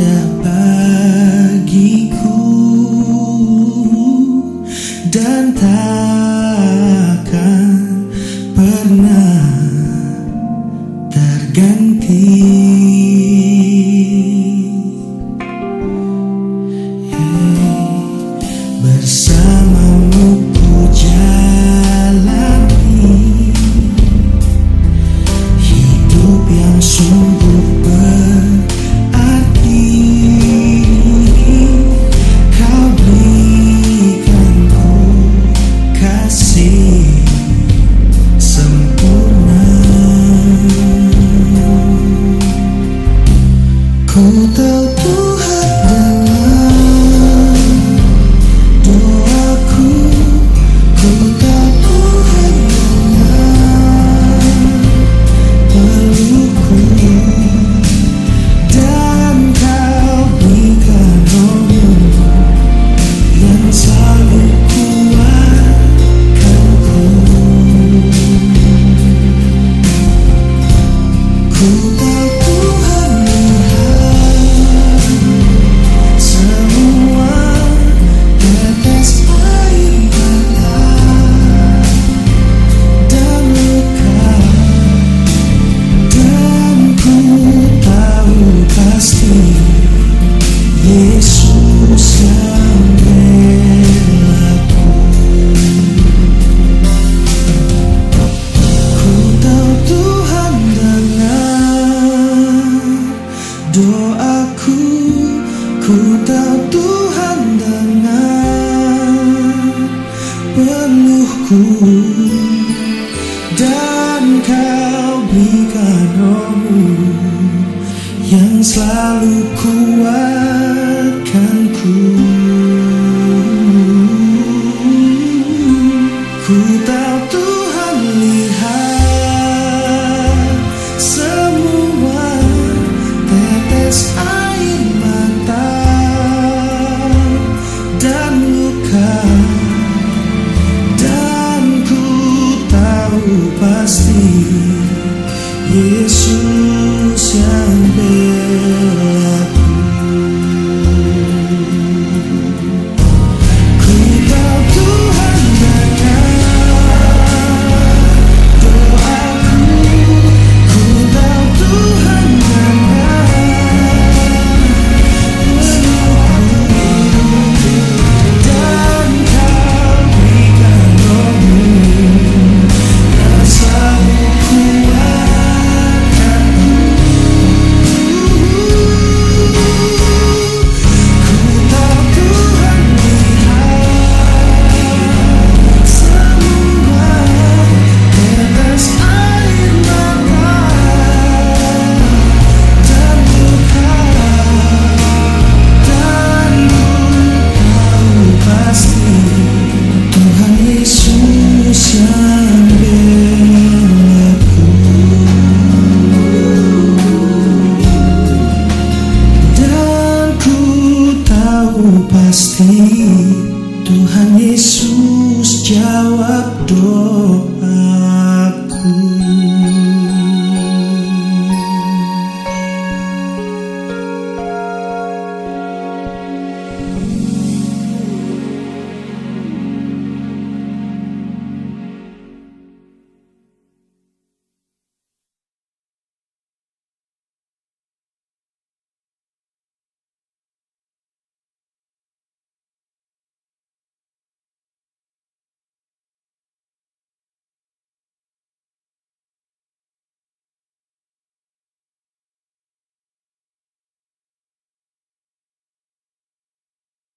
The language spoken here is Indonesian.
indah bagiku. Dan takkan pernah see Tuhan dengan penuhku dan kau berikan rohmu yang selalu kuatkanku. Mm-hmm. Pasti Tuhan Yesus jawab doa.